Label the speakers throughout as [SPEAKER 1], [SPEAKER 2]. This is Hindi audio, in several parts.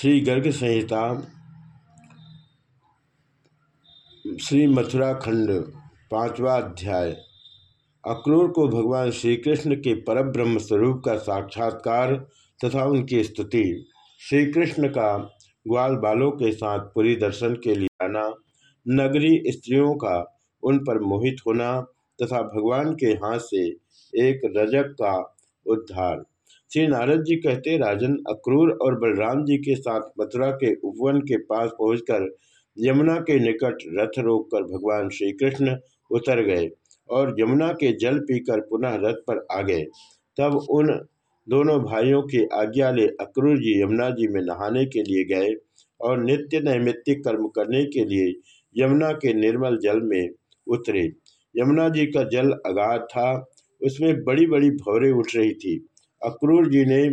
[SPEAKER 1] श्री गर्ग संहिता, श्री मथुरा खंड, पांचवा अध्याय। अक्रूर को भगवान श्री कृष्ण के परब्रह्म स्वरूप का साक्षात्कार तथा उनकी स्तुति श्री कृष्ण का ग्वाल बालों के साथ पूरी दर्शन के लिए आना, नगरी स्त्रियों का उन पर मोहित होना तथा भगवान के हाथ से एक रजक का उद्धार। श्री नारद जी कहते, राजन, अक्रूर और बलराम जी के साथ मथुरा के उपवन के पास पहुंचकर यमुना के निकट रथ रोककर भगवान श्री कृष्ण उतर गए और यमुना के जल पीकर पुनः रथ पर आ गए। तब उन दोनों भाइयों की आज्ञा ले अक्रूर जी यमुना जी में नहाने के लिए गए और नित्य नैमित्तिक कर्म करने के लिए यमुना के निर्मल जल में उतरे। यमुना जी का जल अगाध था, उसमें बड़ी बड़ी भौरें उठ रही थी। अक्रूर जी ने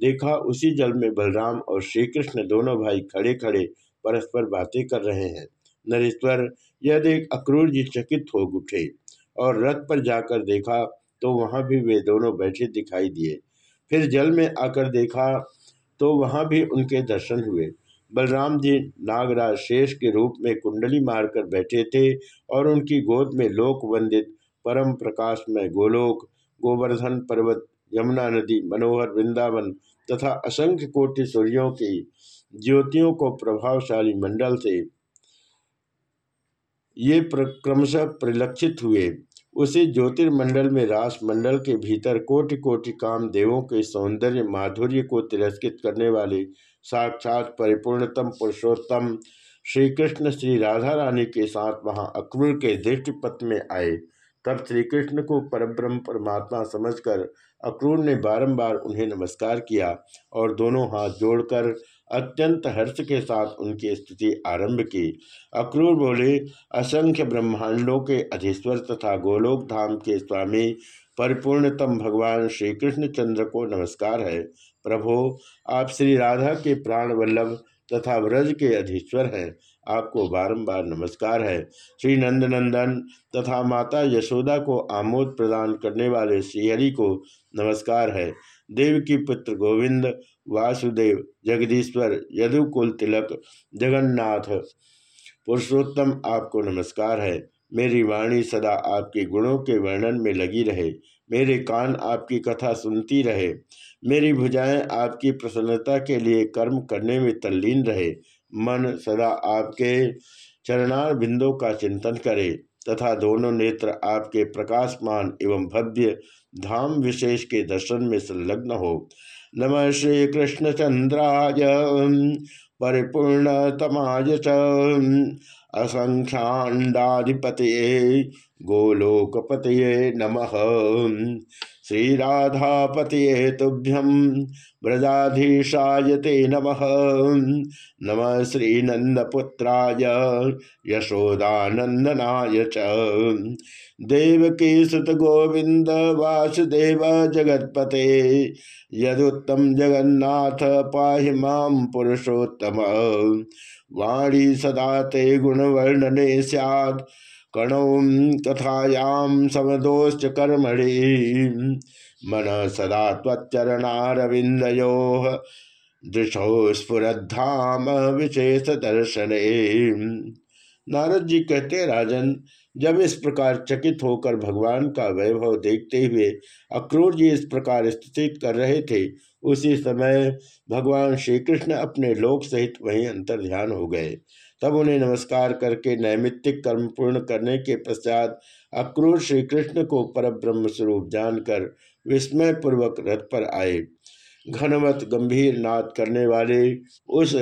[SPEAKER 1] देखा, उसी जल में बलराम और श्री कृष्ण दोनों भाई खड़े खड़े परस्पर बातें कर रहे हैं। नरेश्वर, यह देख अक्रूर जी चकित हो उठे और रथ पर जाकर देखा तो वहाँ भी वे दोनों बैठे दिखाई दिए। फिर जल में आकर देखा तो वहाँ भी उनके दर्शन हुए। बलराम जी नागराज शेष के रूप में कुंडली मारकर बैठे थे और उनकी गोद में लोक वंदित, परम प्रकाश में गोलोक, गोवर्धन पर्वत यमुना नदी, मनोहर वृंदावन तथा असंख्य कोटि सूर्यों की ज्योतियों को प्रभावशाली मंडल से ये क्रमशः परिलक्षित हुए। उसी ज्योतिर्मंडल में रास मंडल के भीतर कोटि कोटि काम देवों के सौंदर्य माधुर्य को तिरस्कृत करने वाले साक्षात परिपूर्णतम पुरुषोत्तम श्री कृष्ण श्री राधा रानी के साथ वहाँ अक्रूर के दृष्टिपथ में आए। तब श्री कृष्ण को परब्रह्म परमात्मा समझकर अक्रूर ने बारंबार उन्हें नमस्कार किया और दोनों हाथ जोड़कर अत्यंत हर्ष के साथ उनकी स्तुति आरंभ की। अक्रूर बोले, असंख्य ब्रह्मांडों के अधीश्वर तथा गोलोक धाम के स्वामी, परिपूर्णतम भगवान श्री कृष्णचंद्र को नमस्कार है। प्रभो, आप श्री राधा के प्राण वल्लभ तथा व्रज के अधीश्वर हैं। आपको बारंबार नमस्कार है। श्री नंदनंदन तथा माता यशोदा को आमोद प्रदान करने वाले श्रीहरि को नमस्कार है। देव की पुत्र गोविंद, वासुदेव, जगदीश्वर, यदुकुल तिलक, जगन्नाथ पुरुषोत्तम आपको नमस्कार है। मेरी वाणी सदा आपके गुणों के वर्णन में लगी रहे। मेरे कान आपकी कथा सुनती रहे। मेरी भुजाएँ आपकी प्रसन्नता के लिए कर्म करने में तल्लीन रहे। मन सदा आपके चरणार बिंदों का चिंतन करे, तथा दोनों नेत्र आपके प्रकाशमान एवं भव्य धाम विशेष के दर्शन में संलग्न हो। नम श्री कृष्ण चंद्राय परिपूर्ण तमाय असंख्यांडाधिपत गोलोकपत नमः श्रीराधापतये तुभ्यं व्रजाधीशाय ते नम। नम श्रीनंदपुत्राय यशोदानंदनाय च। देवकी सुत गोविंद वासुदेव जगत्पते, यदुत्तम जगन्नाथ, पाहि माँ पुरुषोत्तम। वाणी सदा ते गुणवर्णने सैद कणौ कथायां समदोश्च कर्मणि। मन सदा त्वच्चरणारविंदयो दृशो स्फुरधाम विशेष दर्शन नारद जी कहते, राजन, जब इस प्रकार चकित होकर भगवान का वैभव देखते हुए अक्रूर जी इस प्रकार स्थित कर रहे थे, उसी समय भगवान श्री कृष्ण अपने लोक सहित वहीं अंतर ध्यान हो गए। तब उन्हें नमस्कार करके नैमित्तिक कर्म पूर्ण करने के पश्चात अक्रूर श्री कृष्ण को पर ब्रह्म स्वरूप जानकर विस्मय पूर्वक रथ पर आए। घनवत गंभीर नाद करने वाले उस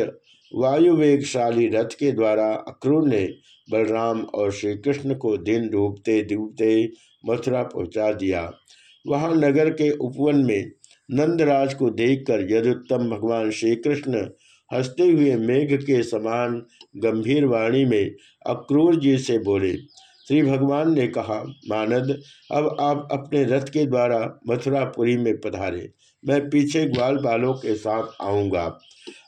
[SPEAKER 1] वायुवेगशाली रथ के द्वारा अक्रूर ने बलराम और श्री कृष्ण को दिन डूबते डूबते मथुरा पहुँचा दिया। वहाँ नगर के उपवन में नंदराज को देखकर यदुत्तम भगवान श्री कृष्ण हँसते हुए मेघ के समान गंभीर वाणी में अक्रूर जी से बोले, श्री भगवान ने कहा, मानद, अब आप अपने रथ के द्वारा मथुरापुरी में पधारे। मैं पीछे ग्वाल बालों के साथ आऊँगा।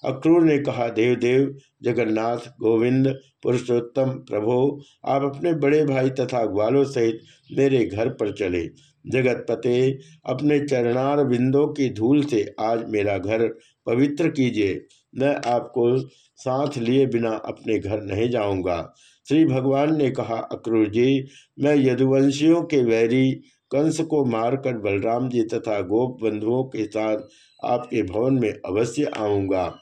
[SPEAKER 1] अक्रूर ने कहा देव देव जगन्नाथ, गोविंद, पुरुषोत्तम, प्रभो, आप अपने बड़े भाई तथा ग्वालों सहित मेरे घर पर चले। जगतपते, अपने चरणार बिंदों की धूल से आज मेरा घर पवित्र कीजिए। मैं आपको साथ लिए बिना अपने घर नहीं जाऊँगा। श्री भगवान ने कहा, अक्रूर जी, मैं यदुवंशियों के वैरी कंस को मारकर बलराम जी तथा गोप बंधुओं के साथ आपके भवन में अवश्य आऊँगा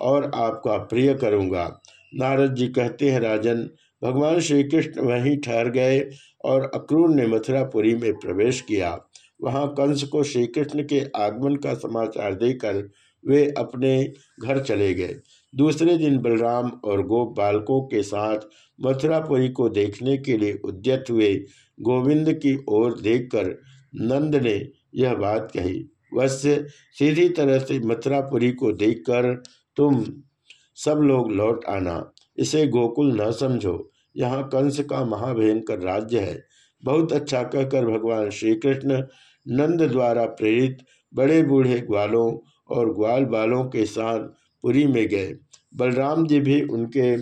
[SPEAKER 1] और आपका प्रिय करूँगा। नारद जी कहते हैं, राजन, भगवान श्री कृष्ण वहीं ठहर गए और अक्रूर ने मथुरापुरी में प्रवेश किया। वहाँ कंस को श्री कृष्ण के आगमन का समाचार देकर वे अपने घर चले गए। दूसरे दिन बलराम और गोप बालकों के साथ मथुरापुरी को देखने के लिए उद्यत हुए। गोविंद की ओर देखकर नंद ने यह बात कही। वश्य सीधी तरह से मथुरापुरी को देखकर, तुम सब लोग लौट आना। इसे गोकुल न समझो। यहाँ कंस का महाभयंकर राज्य है। बहुत अच्छा कहकर भगवान श्री कृष्ण नंद द्वारा प्रेरित बड़े बूढ़े ग्वालों और ग्वाल बालों के साथ पुरी में गए। बलराम जी भी उनके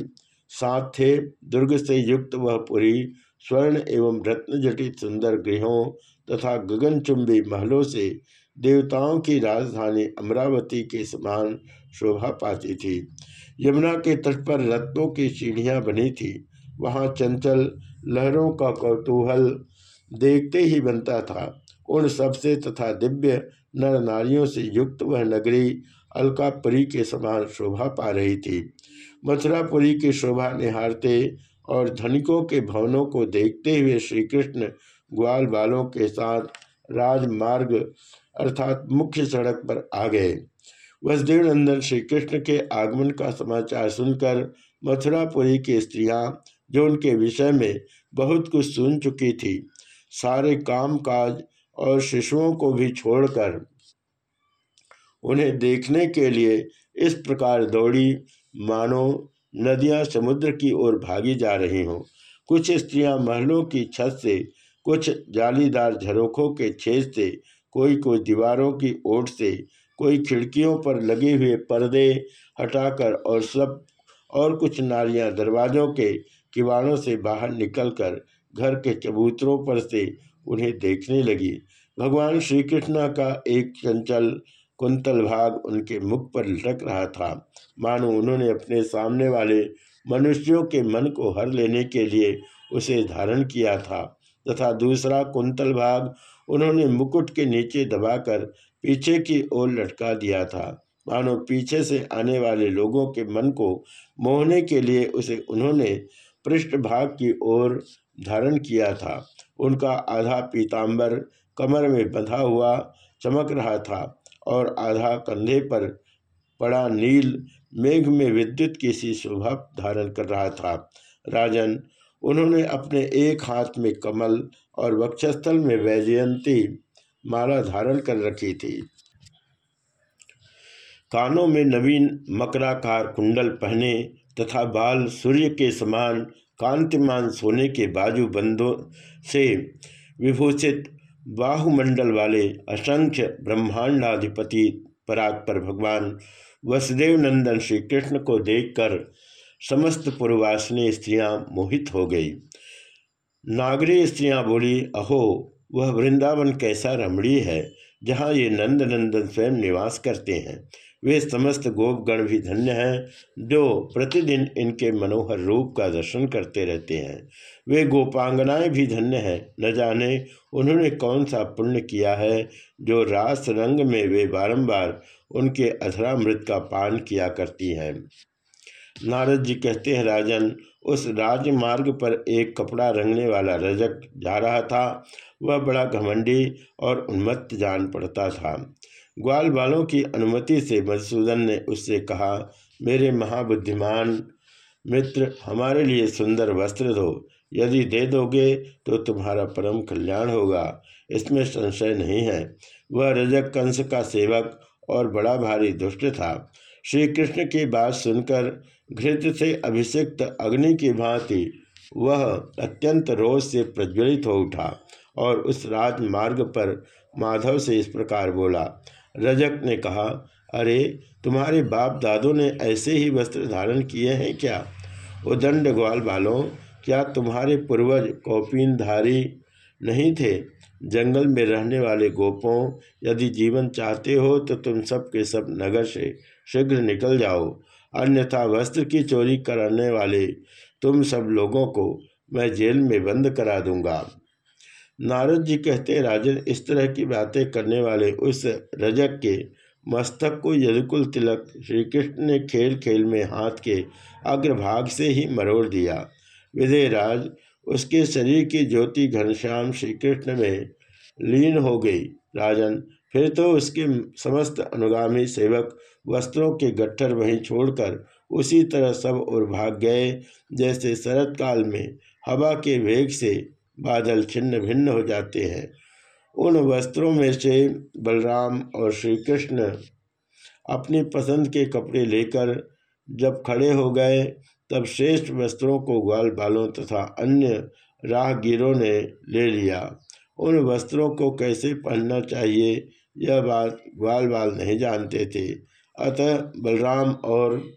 [SPEAKER 1] साथ थे। दुर्ग से युक्त वह पुरी स्वर्ण एवं रत्न जटित सुंदर गृहों तथा गगनचुंबी महलों से देवताओं की राजधानी अमरावती के समान शोभा पाती थी। यमुना के तट पर रत्नों की सीढ़ियाँ बनी थी। वहाँ चंचल लहरों का कौतूहल देखते ही बनता था। उन सबसे तथा दिव्य नर नारियों से युक्त वह नगरी अलकापुरी के समान शोभा पा रही थी। मथुरापुरी की शोभा निहारते और धनिकों के भवनों को देखते हुए श्री कृष्ण ग्वाल बालों के साथ राजमार्ग अर्थात मुख्य सड़क पर आ गए। वसुदेव नंदन श्री कृष्ण के आगमन का समाचार सुनकर मथुरापुरी की स्त्रियाँ जो उनके विषय में बहुत कुछ सुन चुकी थी। सारे काम काज और शिशुओं को भी छोड़कर उन्हें देखने के लिए इस प्रकार दौड़ी, मानो नदियाँ समुद्र की ओर भागी जा रही हों। कुछ स्त्रियाँ महलों की छत से, कुछ जालीदार झरोखों के छेद से, कोई कोई दीवारों की ओट से, कोई खिड़कियों पर लगे हुए पर्दे हटाकर और सब, और कुछ नारियाँ दरवाज़ों के किवाड़ों से बाहर निकलकर घर के चबूतरों पर से उन्हें देखने लगी। भगवान श्री कृष्ण का एक चंचल, कुंतल भाग उनके मुख पर लटक रहा था। मानो उन्होंने अपने सामने वाले मनुष्यों के मन को हर लेने के लिए उसे धारण किया था तथा दूसरा कुंतल भाग उन्होंने मुकुट के नीचे दबाकर पीछे की ओर लटका दिया था। मानो पीछे से आने वाले लोगों के मन को मोहने के लिए उसे उन्होंने पृष्ठभाग की ओर धारण किया था। उनका आधा पीताम्बर कमर में बंधा हुआ चमक रहा था और आधा कंधे पर पड़ा नील मेघ में विद्युत की सी शोभा धारण कर रहा था। राजन, उन्होंने अपने एक हाथ में कमल और वक्षस्थल में वैजयंती माला धारण कर रखी थी। कानों में नवीन मकराकार कुंडल पहने तथा बाल सूर्य के समान कांतिमान सोने के बाजू बंदों से विभूषित बाहुमंडल वाले असंख्य ब्रह्मांडाधिपति परात्पर भगवान वसुदेव नंदन श्री कृष्ण को देखकर समस्त पूर्वासनी स्त्रियाँ मोहित हो गई। नागरी स्त्रियाँ बोली, अहो, वह वृंदावन कैसा रमणीय है, जहाँ ये नंद नंदन स्वयं निवास करते हैं। वे समस्त गोपगण भी धन्य हैं, जो प्रतिदिन इनके मनोहर रूप का दर्शन करते रहते हैं। वे गोपांगनाएँ भी धन्य हैं, न जाने उन्होंने कौन सा पुण्य किया है, जो रास रंग में वे बारंबार उनके अधरामृत का पान किया करती हैं। नारद जी कहते हैं, राजन, उस राजमार्ग पर एक कपड़ा रंगने वाला रजक जा रहा था। वह बड़ा घमंडी और उन्मत्त जान पड़ता था। ग्वाल वालों की अनुमति से मधुसूदन ने उससे कहा, मेरे महाबुद्धिमान मित्र, हमारे लिए सुंदर वस्त्र दो। यदि दे दोगे तो तुम्हारा परम कल्याण होगा। इसमें संशय नहीं है। वह रजक कंस का सेवक और बड़ा भारी दुष्ट था। श्री कृष्ण की बात सुनकर घृत से अभिषिक्त अग्नि की भांति वह अत्यंत रोष से प्रज्वलित हो उठा और उस राजमार्ग पर माधव से इस प्रकार बोला रजक ने कहा, अरे, तुम्हारे बाप दादों ने ऐसे ही वस्त्र धारण किए हैं क्या? उदंड ग्वाल बालों, क्या तुम्हारे पूर्वज कौपीनधारी नहीं थे? जंगल में रहने वाले गोपों, यदि जीवन चाहते हो तो तुम सब के सब नगर से शीघ्र निकल जाओ। अन्यथा वस्त्र की चोरी कराने वाले तुम सब लोगों को मैं जेल में बंद करा दूँगा। नारद जी कहते राजन, इस तरह की बातें करने वाले उस रजक के मस्तक को यदुकुल तिलक श्री कृष्ण ने खेल खेल में हाथ के अग्रभाग से ही मरोड़ दिया। विजयराज उसके शरीर की ज्योति घनश्याम श्री कृष्ण में लीन हो गई। राजन, फिर तो उसके समस्त अनुगामी सेवक वस्त्रों के गट्ठर वहीं छोड़कर उसी तरह सब और भाग गए, जैसे शरत काल में हवा के वेग से बादल छिन्न भिन्न हो जाते हैं। उन वस्त्रों में से बलराम और श्री कृष्ण अपनी पसंद के कपड़े लेकर जब खड़े हो गए, तब श्रेष्ठ वस्त्रों को ग्वाल बालों तथा अन्य राहगीरों ने ले लिया। उन वस्त्रों को कैसे पहनना चाहिए, यह बात ग्वाल बाल नहीं जानते थे। अतः बलराम और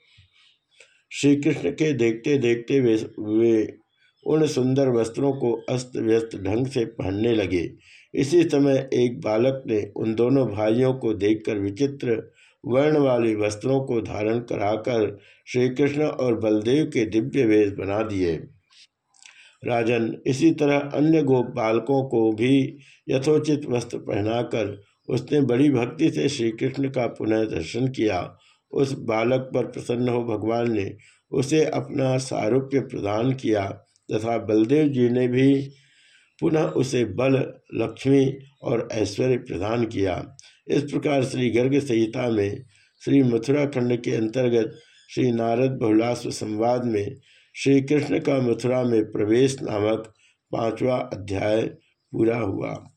[SPEAKER 1] श्री कृष्ण के देखते देखते वे वे उन सुंदर वस्त्रों को अस्त व्यस्त ढंग से पहनने लगे। इसी समय एक बालक ने उन दोनों भाइयों को देखकर विचित्र वर्ण वाले वस्त्रों को धारण कराकर श्री कृष्ण और बलदेव के दिव्य वेश बना दिए। राजन, इसी तरह अन्य गोप बालकों को भी यथोचित वस्त्र पहनाकर उसने बड़ी भक्ति से श्री कृष्ण का पुनः दर्शन किया। उस बालक पर प्रसन्न हो भगवान ने उसे अपना सारूप्य प्रदान किया। तथा बलदेव जी ने भी पुनः उसे बल, लक्ष्मी और ऐश्वर्य प्रदान किया। इस प्रकार श्री गर्ग संहिता में, श्री मथुरा खंड के अंतर्गत श्री नारद बहुलास्व संवाद में, श्री कृष्ण का मथुरा में प्रवेश नामक पांचवा अध्याय पूरा हुआ।